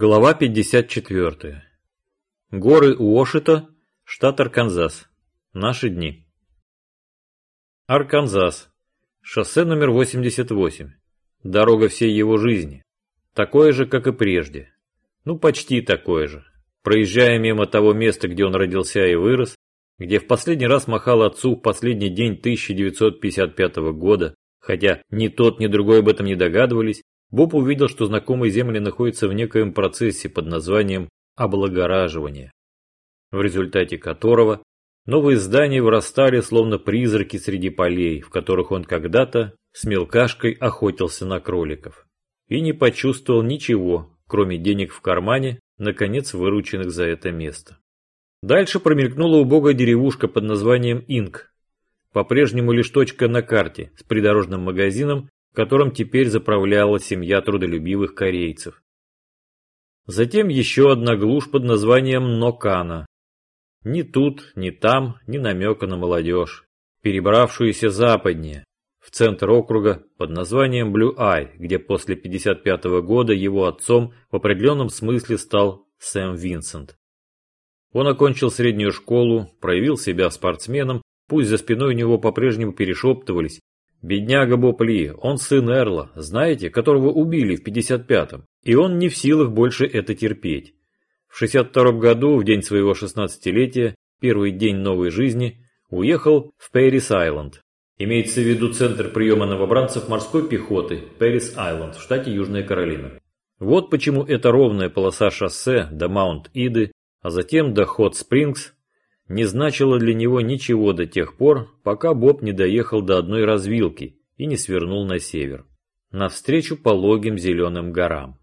Глава 54. Горы Уошита, штат Арканзас. Наши дни. Арканзас. Шоссе номер 88. Дорога всей его жизни. Такое же, как и прежде. Ну, почти такое же. Проезжая мимо того места, где он родился и вырос, где в последний раз махал отцу в последний день 1955 года, хотя ни тот, ни другой об этом не догадывались, Боб увидел, что знакомые земли находятся в некоем процессе под названием облагораживание, в результате которого новые здания вырастали словно призраки среди полей, в которых он когда-то с мелкашкой охотился на кроликов. И не почувствовал ничего, кроме денег в кармане, наконец вырученных за это место. Дальше промелькнула убогая деревушка под названием Инк. По-прежнему лишь точка на карте с придорожным магазином которым теперь заправляла семья трудолюбивых корейцев. Затем еще одна глушь под названием Нокана. Ни тут, ни там, ни намека на молодежь, перебравшуюся западнее, в центр округа под названием Блю-Ай, где после 55 -го года его отцом в определенном смысле стал Сэм Винсент. Он окончил среднюю школу, проявил себя спортсменом, пусть за спиной у него по-прежнему перешептывались, Бедняга Бопли, он сын Эрла, знаете, которого убили в 55-м, и он не в силах больше это терпеть. В 62-м году, в день своего 16-летия, первый день новой жизни, уехал в Пэрис-Айленд. Имеется в виду центр приема новобранцев морской пехоты Пэрис-Айленд в штате Южная Каролина. Вот почему эта ровная полоса шоссе до Маунт-Иды, а затем до Хот-Спрингс не значило для него ничего до тех пор, пока Боб не доехал до одной развилки и не свернул на север, навстречу пологим зеленым горам.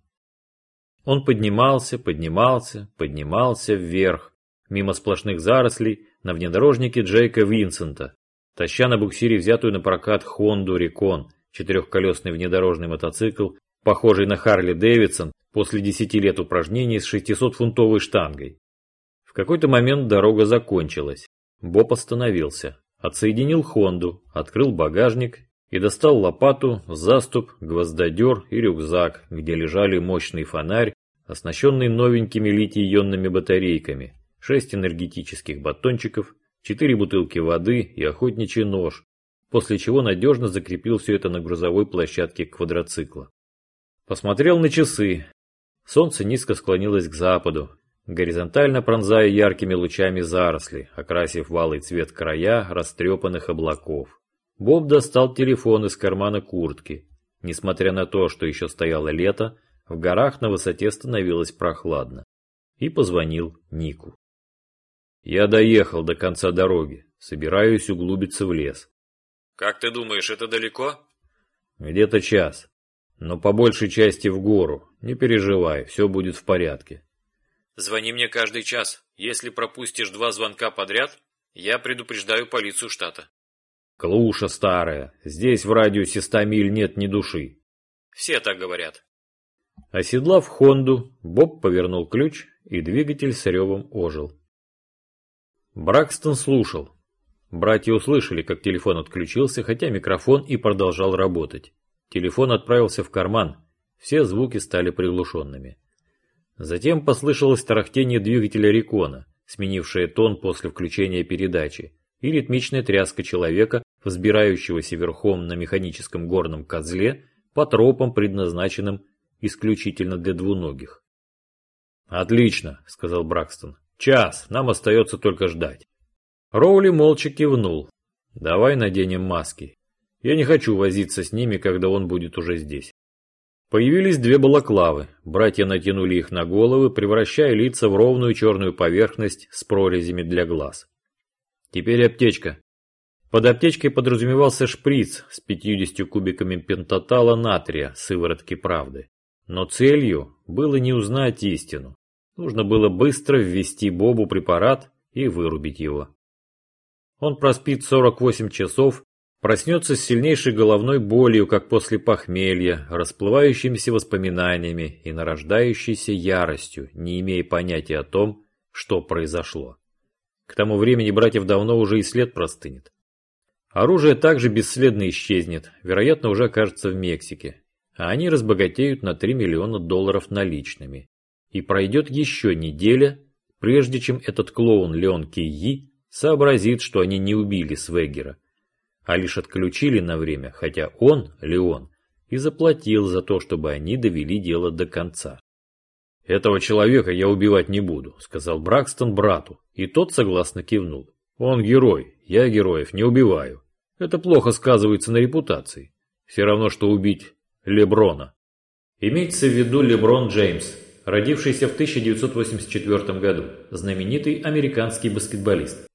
Он поднимался, поднимался, поднимался вверх, мимо сплошных зарослей, на внедорожнике Джейка Винсента, таща на буксире взятую на прокат Хонду Рекон, четырехколесный внедорожный мотоцикл, похожий на Харли Дэвидсон после десяти лет упражнений с 600-фунтовой штангой какой-то момент дорога закончилась. Боб остановился, отсоединил Хонду, открыл багажник и достал лопату, заступ, гвоздодер и рюкзак, где лежали мощный фонарь, оснащенный новенькими литий-ионными батарейками, шесть энергетических батончиков, четыре бутылки воды и охотничий нож, после чего надежно закрепил все это на грузовой площадке квадроцикла. Посмотрел на часы. Солнце низко склонилось к западу, горизонтально пронзая яркими лучами заросли, окрасив валый цвет края растрепанных облаков. Боб достал телефон из кармана куртки. Несмотря на то, что еще стояло лето, в горах на высоте становилось прохладно. И позвонил Нику. «Я доехал до конца дороги. Собираюсь углубиться в лес». «Как ты думаешь, это далеко?» «Где-то час. Но по большей части в гору. Не переживай, все будет в порядке. Звони мне каждый час. Если пропустишь два звонка подряд, я предупреждаю полицию штата. Клуша старая. Здесь в радиусе ста миль нет ни души. Все так говорят. Оседлав Хонду, Боб повернул ключ, и двигатель с ревом ожил. Бракстон слушал. Братья услышали, как телефон отключился, хотя микрофон и продолжал работать. Телефон отправился в карман. Все звуки стали приглушенными. Затем послышалось тарахтение двигателя Рекона, сменившее тон после включения передачи, и ритмичная тряска человека, взбирающегося верхом на механическом горном козле по тропам, предназначенным исключительно для двуногих. «Отлично», — сказал Бракстон. «Час, нам остается только ждать». Роули молча кивнул. «Давай наденем маски. Я не хочу возиться с ними, когда он будет уже здесь». Появились две балаклавы. Братья натянули их на головы, превращая лица в ровную черную поверхность с прорезями для глаз. Теперь аптечка. Под аптечкой подразумевался шприц с 50 кубиками пентатала натрия сыворотки правды. Но целью было не узнать истину. Нужно было быстро ввести Бобу препарат и вырубить его. Он проспит 48 часов Проснется с сильнейшей головной болью, как после похмелья, расплывающимися воспоминаниями и нарождающейся яростью, не имея понятия о том, что произошло. К тому времени братьев давно уже и след простынет. Оружие также бесследно исчезнет, вероятно, уже окажется в Мексике, а они разбогатеют на 3 миллиона долларов наличными. и пройдет еще неделя, прежде чем этот клоун Леон Кии сообразит, что они не убили Свегера, а лишь отключили на время, хотя он, Леон, и заплатил за то, чтобы они довели дело до конца. «Этого человека я убивать не буду», — сказал Бракстон брату, и тот согласно кивнул. «Он герой, я героев не убиваю. Это плохо сказывается на репутации. Все равно, что убить Леброна». Имеется в виду Леброн Джеймс, родившийся в 1984 году, знаменитый американский баскетболист.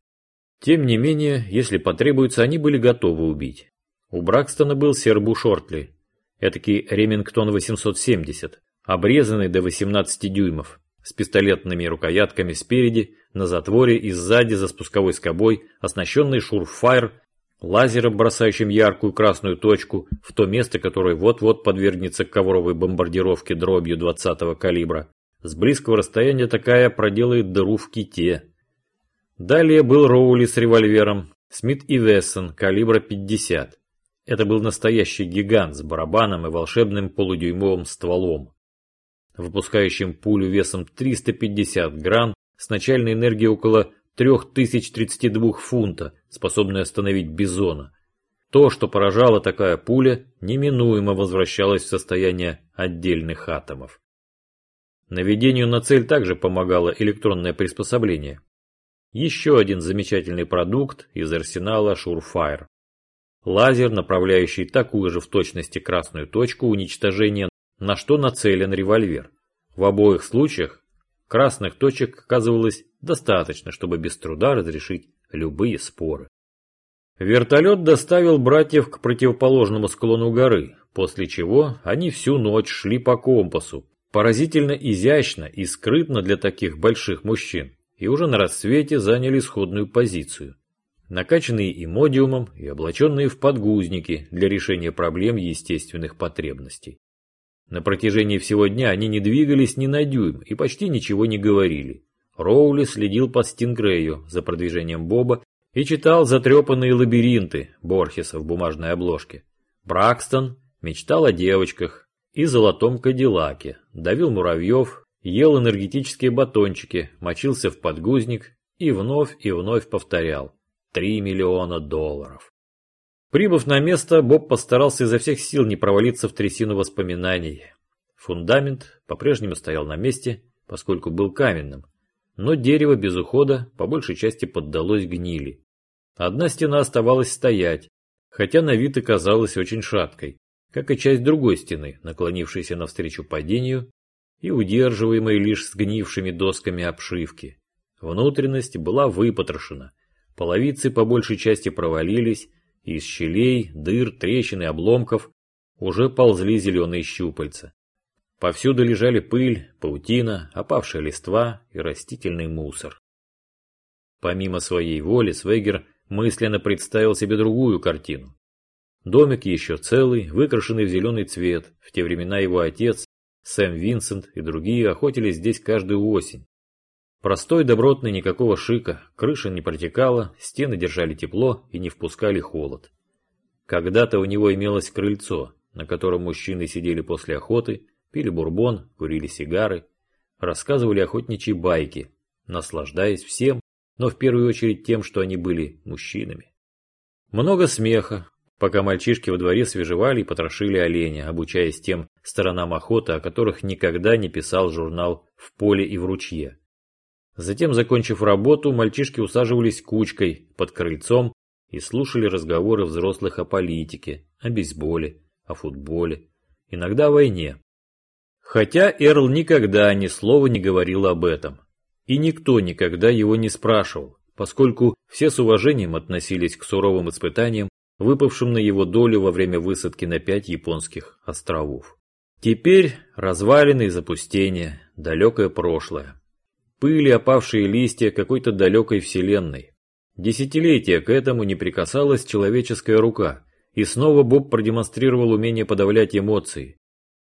Тем не менее, если потребуется, они были готовы убить. У Бракстона был сербу Шортли, этакий Ремингтон 870, обрезанный до 18 дюймов, с пистолетными рукоятками спереди, на затворе и сзади за спусковой скобой, оснащенный шурфайр, лазером, бросающим яркую красную точку в то место, которое вот-вот подвергнется ковровой бомбардировке дробью 20-го калибра. С близкого расстояния такая проделает дыру в ките. Далее был Роули с револьвером, Смит и Вессон калибра 50. Это был настоящий гигант с барабаном и волшебным полудюймовым стволом, выпускающим пулю весом 350 гран с начальной энергией около 3032 фунта, способной остановить бизона. То, что поражала такая пуля, неминуемо возвращалось в состояние отдельных атомов. Наведению на цель также помогало электронное приспособление. Еще один замечательный продукт из арсенала Surefire. Лазер, направляющий такую же в точности красную точку уничтожения, на что нацелен револьвер. В обоих случаях красных точек оказывалось достаточно, чтобы без труда разрешить любые споры. Вертолет доставил братьев к противоположному склону горы, после чего они всю ночь шли по компасу, поразительно изящно и скрытно для таких больших мужчин и уже на рассвете заняли сходную позицию. Накачанные имодиумом и облаченные в подгузники для решения проблем естественных потребностей. На протяжении всего дня они не двигались ни на дюйм и почти ничего не говорили. Роули следил по Стингрею за продвижением Боба и читал затрепанные лабиринты Борхеса в бумажной обложке. Бракстон мечтал о девочках и золотом кадиллаке, давил муравьев ел энергетические батончики, мочился в подгузник и вновь и вновь повторял «Три миллиона долларов». Прибыв на место, Боб постарался изо всех сил не провалиться в трясину воспоминаний. Фундамент по-прежнему стоял на месте, поскольку был каменным, но дерево без ухода по большей части поддалось гнили. Одна стена оставалась стоять, хотя на вид и казалась очень шаткой, как и часть другой стены, наклонившейся навстречу падению и удерживаемой лишь сгнившими досками обшивки. Внутренность была выпотрошена, половицы по большей части провалились, из щелей, дыр, трещин и обломков уже ползли зеленые щупальца. Повсюду лежали пыль, паутина, опавшая листва и растительный мусор. Помимо своей воли, Свегер мысленно представил себе другую картину. Домик еще целый, выкрашенный в зеленый цвет. В те времена его отец Сэм Винсент и другие охотились здесь каждую осень. Простой, добротный, никакого шика, крыша не протекала, стены держали тепло и не впускали холод. Когда-то у него имелось крыльцо, на котором мужчины сидели после охоты, пили бурбон, курили сигары, рассказывали охотничьи байки, наслаждаясь всем, но в первую очередь тем, что они были мужчинами. Много смеха, пока мальчишки во дворе свежевали и потрошили оленя, обучаясь тем сторонам охоты, о которых никогда не писал журнал «В поле и в ручье». Затем, закончив работу, мальчишки усаживались кучкой под крыльцом и слушали разговоры взрослых о политике, о бейсболе, о футболе, иногда о войне. Хотя Эрл никогда ни слова не говорил об этом. И никто никогда его не спрашивал, поскольку все с уважением относились к суровым испытаниям, выпавшим на его долю во время высадки на пять японских островов. Теперь развалины и запустения, далекое прошлое. Пыли, опавшие листья какой-то далекой вселенной. Десятилетия к этому не прикасалась человеческая рука, и снова Боб продемонстрировал умение подавлять эмоции.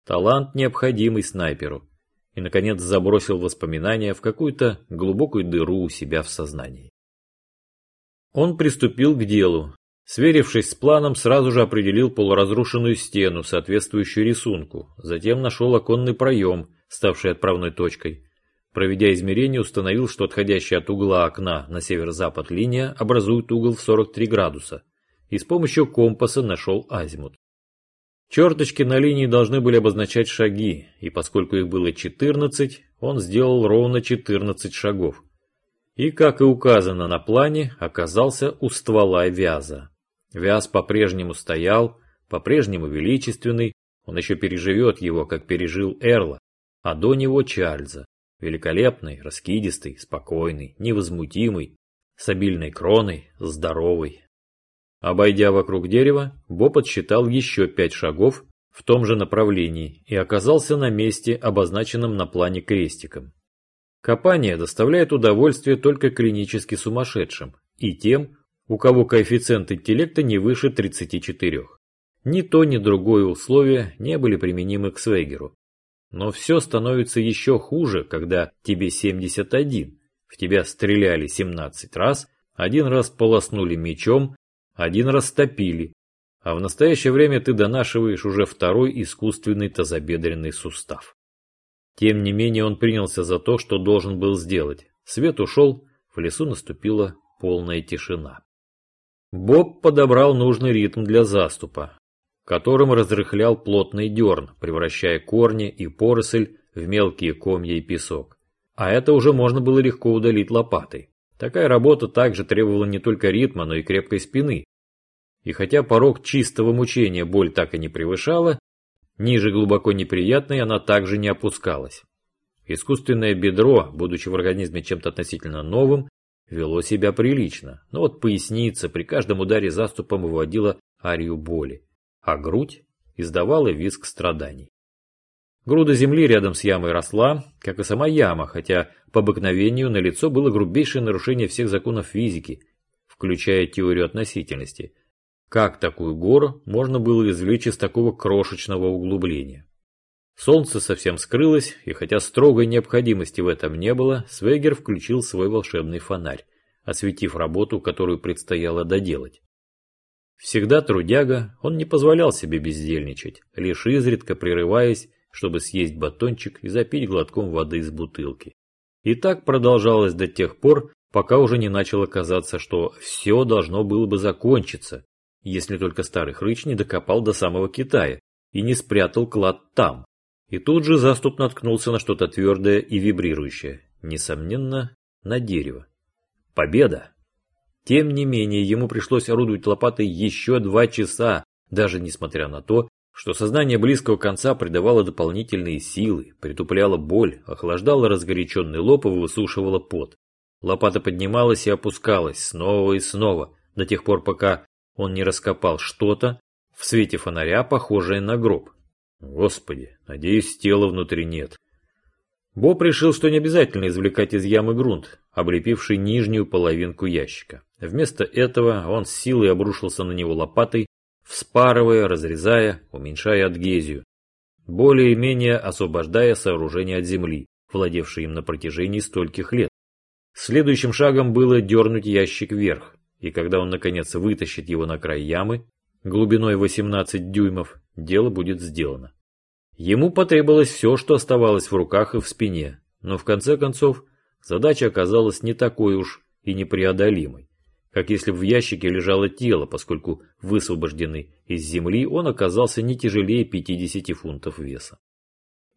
Талант, необходимый снайперу. И, наконец, забросил воспоминания в какую-то глубокую дыру у себя в сознании. Он приступил к делу, Сверившись с планом, сразу же определил полуразрушенную стену, соответствующую рисунку. Затем нашел оконный проем, ставший отправной точкой. Проведя измерение, установил, что отходящая от угла окна на северо-запад линия образует угол в 43 градуса, и с помощью компаса нашел азимут. Черточки на линии должны были обозначать шаги, и поскольку их было 14, он сделал ровно 14 шагов. И, как и указано на плане, оказался у ствола вяза. Вяз по-прежнему стоял, по-прежнему величественный, он еще переживет его, как пережил Эрла, а до него Чарльза, великолепный, раскидистый, спокойный, невозмутимый, с обильной кроной, здоровый. Обойдя вокруг дерева, Боб отсчитал еще пять шагов в том же направлении и оказался на месте, обозначенном на плане крестиком. Копание доставляет удовольствие только клинически сумасшедшим и тем, у кого коэффициент интеллекта не выше 34. Ни то, ни другое условие не были применимы к Свегеру. Но все становится еще хуже, когда тебе 71, в тебя стреляли 17 раз, один раз полоснули мечом, один раз топили, а в настоящее время ты донашиваешь уже второй искусственный тазобедренный сустав. Тем не менее он принялся за то, что должен был сделать. Свет ушел, в лесу наступила полная тишина. Боб подобрал нужный ритм для заступа, которым разрыхлял плотный дерн, превращая корни и поросль в мелкие комья и песок. А это уже можно было легко удалить лопатой. Такая работа также требовала не только ритма, но и крепкой спины. И хотя порог чистого мучения боль так и не превышала, ниже глубоко неприятной она также не опускалась. Искусственное бедро, будучи в организме чем-то относительно новым, вело себя прилично, но вот поясница при каждом ударе заступом выводила арию боли, а грудь издавала визг страданий. Груда земли рядом с ямой росла, как и сама яма, хотя по обыкновению на лицо было грубейшее нарушение всех законов физики, включая теорию относительности. Как такую гору можно было извлечь из такого крошечного углубления? Солнце совсем скрылось, и хотя строгой необходимости в этом не было, Свегер включил свой волшебный фонарь, осветив работу, которую предстояло доделать. Всегда трудяга, он не позволял себе бездельничать, лишь изредка прерываясь чтобы съесть батончик и запить глотком воды из бутылки. И так продолжалось до тех пор, пока уже не начало казаться, что все должно было бы закончиться, если только старый хрыч не докопал до самого Китая и не спрятал клад там. И тут же заступ наткнулся на что-то твердое и вибрирующее, несомненно, на дерево. Победа! Тем не менее, ему пришлось орудовать лопатой еще два часа, даже несмотря на то, что сознание близкого конца придавало дополнительные силы, притупляло боль, охлаждало разгоряченный лоб и высушивало пот. Лопата поднималась и опускалась снова и снова, до тех пор, пока он не раскопал что-то в свете фонаря, похожее на гроб. Господи, надеюсь, тела внутри нет. Боб решил, что не обязательно извлекать из ямы грунт, облепивший нижнюю половинку ящика. Вместо этого он с силой обрушился на него лопатой, вспарывая, разрезая, уменьшая адгезию, более-менее освобождая сооружение от земли, владевшее им на протяжении стольких лет. Следующим шагом было дернуть ящик вверх, и когда он наконец вытащит его на край ямы, глубиной 18 дюймов, дело будет сделано. Ему потребовалось все, что оставалось в руках и в спине, но в конце концов задача оказалась не такой уж и непреодолимой как если бы в ящике лежало тело, поскольку высвобожденный из земли он оказался не тяжелее 50 фунтов веса.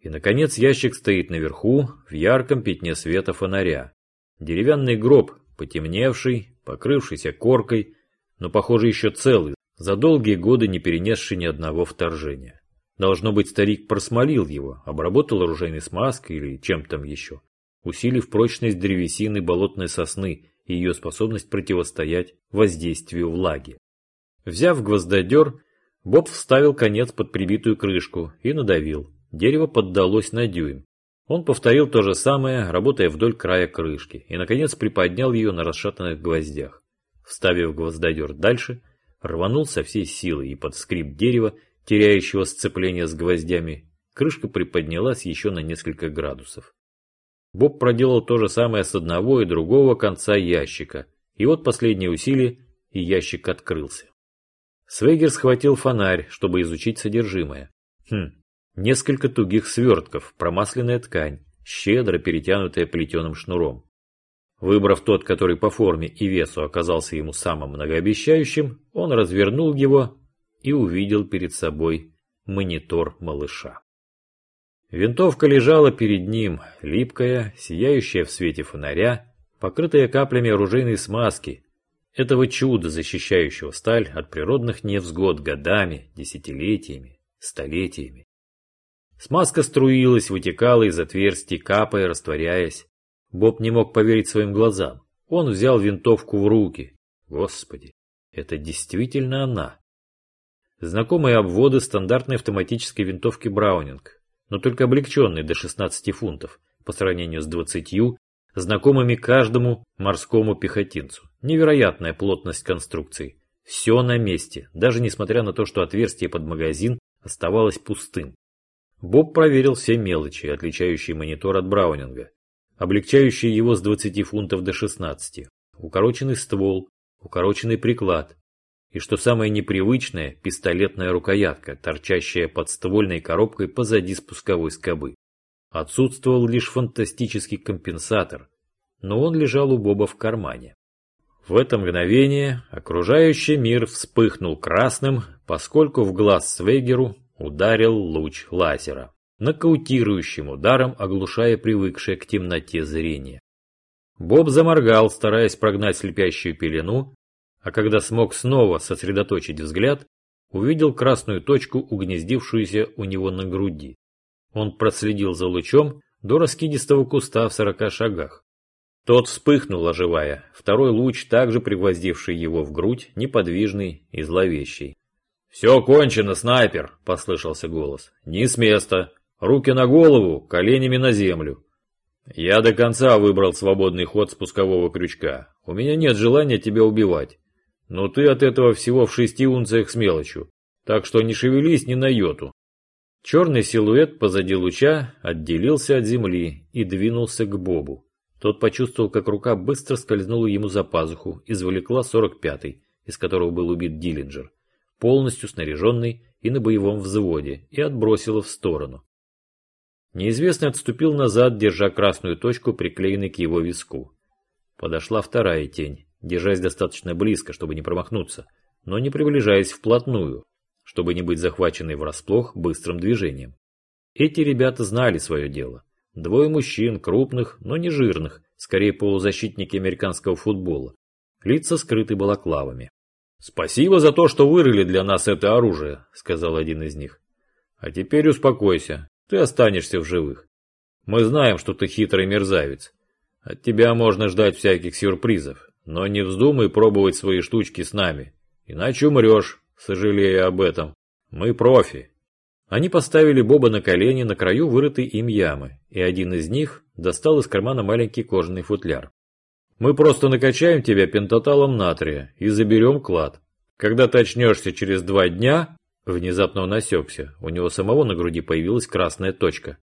И, наконец, ящик стоит наверху, в ярком пятне света фонаря. Деревянный гроб, потемневший, покрывшийся коркой, но, похоже, еще целый, за долгие годы не перенесший ни одного вторжения. Должно быть, старик просмолил его, обработал оружейной смазкой или чем там еще, усилив прочность древесины болотной сосны и ее способность противостоять воздействию влаги. Взяв гвоздодер, Боб вставил конец под прибитую крышку и надавил. Дерево поддалось на дюйм. Он повторил то же самое, работая вдоль края крышки, и, наконец, приподнял ее на расшатанных гвоздях. Вставив гвоздодер дальше, рванул со всей силы, и под скрип дерева, теряющего сцепление с гвоздями, крышка приподнялась еще на несколько градусов. Боб проделал то же самое с одного и другого конца ящика, и вот последние усилия, и ящик открылся. Свегер схватил фонарь, чтобы изучить содержимое. Хм, несколько тугих свертков, промасленная ткань, щедро перетянутое плетеным шнуром. Выбрав тот, который по форме и весу оказался ему самым многообещающим, он развернул его и увидел перед собой монитор малыша. Винтовка лежала перед ним, липкая, сияющая в свете фонаря, покрытая каплями оружейной смазки, этого чуда, защищающего сталь от природных невзгод годами, десятилетиями, столетиями. Смазка струилась, вытекала из отверстий, капая, растворяясь. Боб не мог поверить своим глазам. Он взял винтовку в руки. Господи, это действительно она. Знакомые обводы стандартной автоматической винтовки Браунинг, но только облегченной до 16 фунтов по сравнению с 20, знакомыми каждому морскому пехотинцу. Невероятная плотность конструкции. Все на месте, даже несмотря на то, что отверстие под магазин оставалось пустым. Боб проверил все мелочи, отличающие монитор от Браунинга облегчающие его с 20 фунтов до 16, укороченный ствол, укороченный приклад и, что самое непривычное, пистолетная рукоятка, торчащая под ствольной коробкой позади спусковой скобы. Отсутствовал лишь фантастический компенсатор, но он лежал у Боба в кармане. В это мгновение окружающий мир вспыхнул красным, поскольку в глаз Свегеру ударил луч лазера нокаутирующим ударом оглушая привыкшее к темноте зрение. Боб заморгал, стараясь прогнать слепящую пелену, а когда смог снова сосредоточить взгляд, увидел красную точку, угнездившуюся у него на груди. Он проследил за лучом до раскидистого куста в сорока шагах. Тот вспыхнул, оживая, второй луч, также пригвоздивший его в грудь, неподвижный и зловещий. «Все кончено, снайпер!» – послышался голос. «Не с места! Руки на голову, коленями на землю. Я до конца выбрал свободный ход спускового крючка. У меня нет желания тебя убивать. Но ты от этого всего в шести унциях с мелочью. Так что не шевелись ни на йоту. Черный силуэт позади луча отделился от земли и двинулся к Бобу. Тот почувствовал, как рука быстро скользнула ему за пазуху, извлекла 45-й, из которого был убит Диллинджер, полностью снаряженный и на боевом взводе, и отбросила в сторону. Неизвестный отступил назад, держа красную точку, приклеенной к его виску. Подошла вторая тень, держась достаточно близко, чтобы не промахнуться, но не приближаясь вплотную, чтобы не быть захваченной врасплох быстрым движением. Эти ребята знали свое дело. Двое мужчин, крупных, но не жирных, скорее полузащитники американского футбола. Лица скрыты балаклавами. «Спасибо за то, что вырыли для нас это оружие», — сказал один из них. «А теперь успокойся ты останешься в живых. Мы знаем, что ты хитрый мерзавец. От тебя можно ждать всяких сюрпризов, но не вздумай пробовать свои штучки с нами, иначе умрешь, сожалея об этом. Мы профи. Они поставили Боба на колени на краю вырытой им ямы, и один из них достал из кармана маленький кожаный футляр. Мы просто накачаем тебя пентаталом натрия и заберем клад. Когда ты очнешься через два дня, Внезапно он осекся, у него самого на груди появилась красная точка.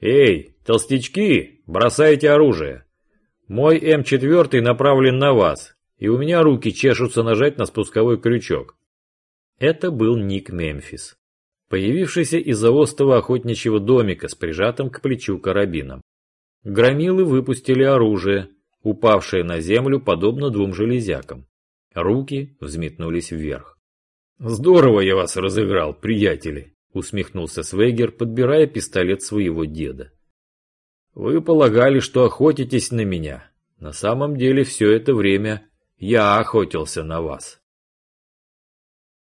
«Эй, толстячки, бросайте оружие! Мой М4 направлен на вас, и у меня руки чешутся нажать на спусковой крючок». Это был Ник Мемфис, появившийся из-за остова охотничьего домика с прижатым к плечу карабином. Громилы выпустили оружие, упавшее на землю подобно двум железякам. Руки взметнулись вверх. «Здорово я вас разыграл, приятели», — усмехнулся Свегер, подбирая пистолет своего деда. «Вы полагали, что охотитесь на меня. На самом деле все это время я охотился на вас».